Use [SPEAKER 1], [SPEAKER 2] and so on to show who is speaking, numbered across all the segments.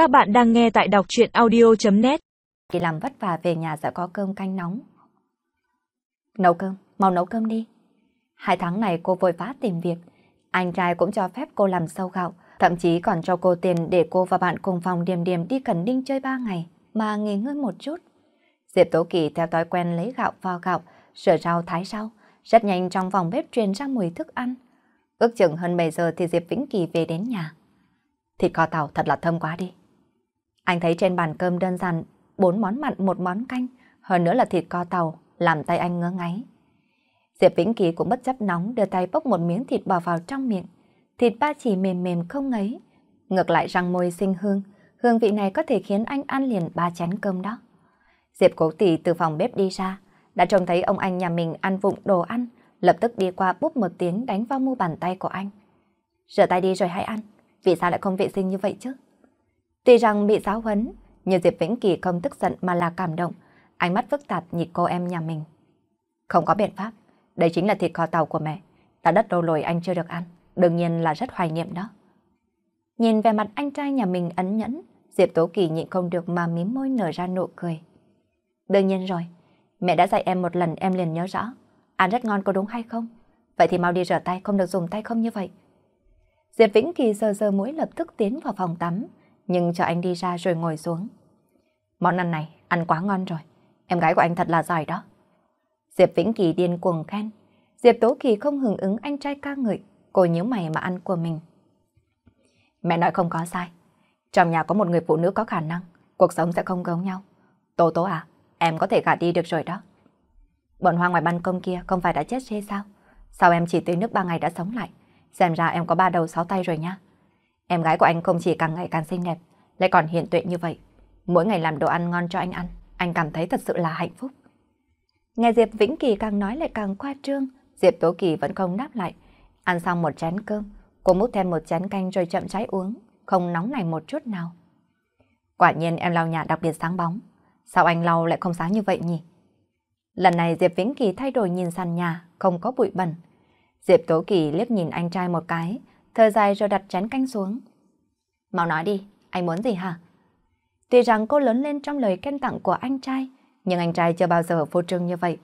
[SPEAKER 1] Các bạn đang nghe tại đọc chuyện audio.net
[SPEAKER 2] Khi làm vất vả về nhà sẽ có cơm canh nóng. Nấu cơm, mau nấu cơm đi. Hai tháng này cô vội vã tìm việc. Anh trai cũng cho phép cô làm sâu gạo, thậm chí còn cho cô tiền để cô và bạn cùng phòng điểm điểm đi Cần Ninh chơi ba ngày, mà nghỉ ngơi một chút. Diệp Tố Kỳ theo thói quen lấy gạo vào gạo, sửa rau thái rau, rất nhanh trong phòng bếp truyền ra mùi thức ăn. Ước chừng hơn 7 giờ thì Diệp Vĩnh Kỳ về đến nhà. Thịt kho tàu thật là thơm quá đi. Anh thấy trên bàn cơm đơn giản, bốn món mặn một món canh, hơn nữa là thịt co tàu, làm tay anh ngơ ngáy. Diệp Vĩnh Kỳ cũng bất chấp nóng đưa tay bốc một miếng thịt bỏ vào trong miệng. Thịt ba chỉ mềm mềm không ngấy. Ngược lại răng môi sinh hương, hương vị này có thể khiến anh ăn liền ba chén cơm đó. Diệp cố tỷ từ phòng bếp đi ra, đã trông thấy ông anh nhà mình ăn vụng đồ ăn, lập tức đi qua búp một tiếng đánh vào mu bàn tay của anh. Rửa tay đi rồi hãy ăn, vì sao lại không vệ sinh như vậy chứ? Tuy rằng bị giáo huấn, nhưng Diệp Vĩnh Kỳ không tức giận mà là cảm động, ánh mắt phức tạp nhìn cô em nhà mình. Không có biện pháp, đây chính là thịt kho tàu của mẹ, đã đất đâu lồi anh chưa được ăn, đương nhiên là rất hoài niệm đó. Nhìn về mặt anh trai nhà mình ấn nhẫn, Diệp Tố Kỳ nhịn không được mà mím môi nở ra nụ cười. Đương nhiên rồi, mẹ đã dạy em một lần em liền nhớ rõ. Ăn rất ngon có đúng hay không? Vậy thì mau đi rửa tay, không được dùng tay không như vậy. Diệp Vĩnh Kỳ sờ sờ mũi lập tức tiến vào phòng tắm, nhưng cho anh đi ra rồi ngồi xuống. Món ăn này ăn quá ngon rồi, em gái của anh thật là giỏi đó. Diệp Vĩnh Kỳ điên cuồng khen, Diệp Tố Kỳ không hưởng ứng anh trai ca ngợi, cô nhớ mày mà ăn của mình. Mẹ nói không có sai, trong nhà có một người phụ nữ có khả năng, cuộc sống sẽ không giống nhau. Tố Tố à, em có thể gả đi được rồi đó. Bọn hoa ngoài ban công kia không phải đã chết chê sao? Sao em chỉ tưới nước ba ngày đã sống lại? Xem ra em có ba đầu sáu tay rồi nha. Em gái của anh không chỉ càng ngày càng xinh đẹp, lại còn hiện tuệ như vậy. Mỗi ngày làm đồ ăn ngon cho anh ăn, anh cảm thấy thật sự là hạnh phúc. Nghe Diệp Vĩnh Kỳ càng nói lại càng khoa trương, Diệp Tố Kỳ vẫn không đáp lại. Ăn xong một chén cơm, cô múc thêm một chén canh rồi chậm rãi uống, không nóng này một chút nào. Quả nhiên em lau nhà đặc biệt sáng bóng. Sao anh lau lại không sáng như vậy nhỉ? Lần này Diệp Vĩnh Kỳ thay đổi nhìn sàn nhà, không có bụi bẩn. Diệp Tố Kỳ liếc nhìn anh trai một cái, thở dài rồi đặt chén canh xuống. Mau nói đi, anh muốn gì hả? Tuy rằng cô lớn lên trong lời khen tặng của anh trai, nhưng anh trai chưa bao giờ vô trương như vậy.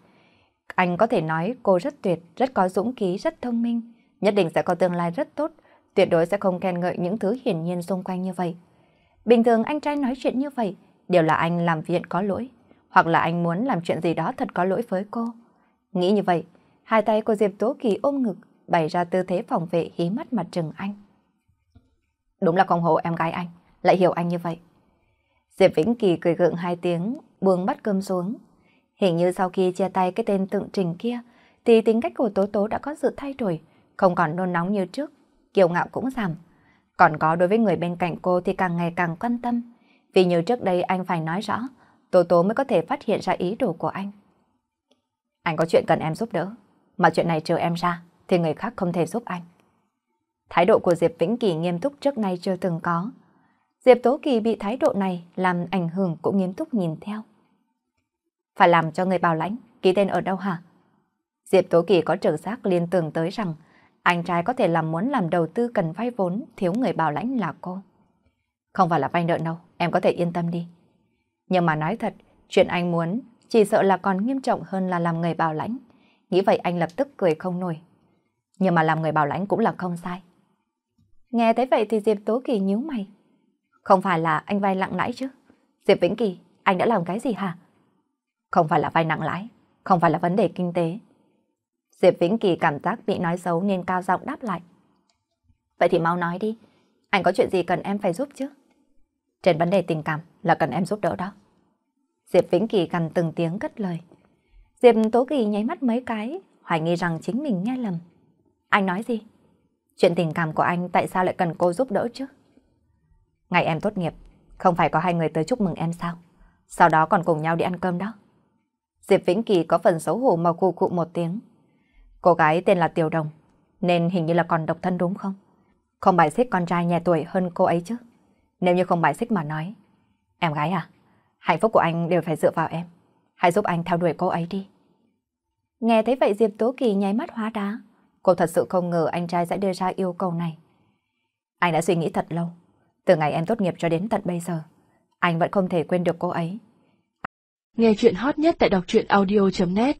[SPEAKER 2] Anh có thể nói cô rất tuyệt, rất có dũng khí, rất thông minh, nhất định sẽ có tương lai rất tốt, tuyệt đối sẽ không khen ngợi những thứ hiển nhiên xung quanh như vậy. Bình thường anh trai nói chuyện như vậy, đều là anh làm viện có lỗi, hoặc là anh muốn làm chuyện gì đó thật có lỗi với cô. Nghĩ như vậy, hai tay của Diệp Tố Kỳ ôm ngực, bày ra tư thế phòng vệ hí mắt mặt trừng anh. Đúng là không hồ em gái anh, lại hiểu anh như vậy. Diệp Vĩnh Kỳ cười gượng hai tiếng, buông bắt cơm xuống. Hình như sau khi chia tay cái tên tượng trình kia, thì tính cách của Tố Tố đã có sự thay đổi, không còn nôn nóng như trước, kiêu ngạo cũng giảm. Còn có đối với người bên cạnh cô thì càng ngày càng quan tâm, vì như trước đây anh phải nói rõ, Tố Tố mới có thể phát hiện ra ý đồ của anh. Anh có chuyện cần em giúp đỡ, mà chuyện này trừ em ra, thì người khác không thể giúp anh. Thái độ của Diệp Vĩnh Kỳ nghiêm túc trước nay chưa từng có. Diệp Tố Kỳ bị thái độ này làm ảnh hưởng cũng nghiêm túc nhìn theo. Phải làm cho người bảo lãnh, ký tên ở đâu hả? Diệp Tố Kỳ có trực giác liên tưởng tới rằng anh trai có thể làm muốn làm đầu tư cần vay vốn, thiếu người bảo lãnh là cô. Không phải là vay nợ đâu, em có thể yên tâm đi. Nhưng mà nói thật, chuyện anh muốn chỉ sợ là còn nghiêm trọng hơn là làm người bảo lãnh. Nghĩ vậy anh lập tức cười không nổi. Nhưng mà làm người bảo lãnh cũng là không sai. Nghe thấy vậy thì Diệp Tố Kỳ nhíu mày. Không phải là anh vay nặng lãi chứ? Diệp Vĩnh Kỳ, anh đã làm cái gì hả? Không phải là vay nặng lãi, không phải là vấn đề kinh tế. Diệp Vĩnh Kỳ cảm giác bị nói xấu nên cao giọng đáp lại. Vậy thì mau nói đi, anh có chuyện gì cần em phải giúp chứ? Trên vấn đề tình cảm là cần em giúp đỡ đó. Diệp Vĩnh Kỳ gần từng tiếng cất lời. Diệp Tố Kỳ nháy mắt mấy cái, hoài nghi rằng chính mình nghe lầm. Anh nói gì? Chuyện tình cảm của anh tại sao lại cần cô giúp đỡ chứ? Ngày em tốt nghiệp, không phải có hai người tới chúc mừng em sao? Sau đó còn cùng nhau đi ăn cơm đó. Diệp Vĩnh Kỳ có phần xấu hổ mà cụ cụ một tiếng. Cô gái tên là Tiểu Đồng, nên hình như là còn độc thân đúng không? Không bài xích con trai nhà tuổi hơn cô ấy chứ? Nếu như không bài xích mà nói, em gái à, hạnh phúc của anh đều phải dựa vào em. Hãy giúp anh theo đuổi cô ấy đi. Nghe thấy vậy Diệp Tố Kỳ nháy mắt hóa đá. Cô thật sự không ngờ anh trai sẽ đưa ra yêu cầu này. Anh đã suy nghĩ thật lâu. Từ ngày em tốt nghiệp cho đến tận bây giờ, anh vẫn không thể quên được cô ấy.
[SPEAKER 1] Nghe chuyện hot nhất tại đọc truyện audio.net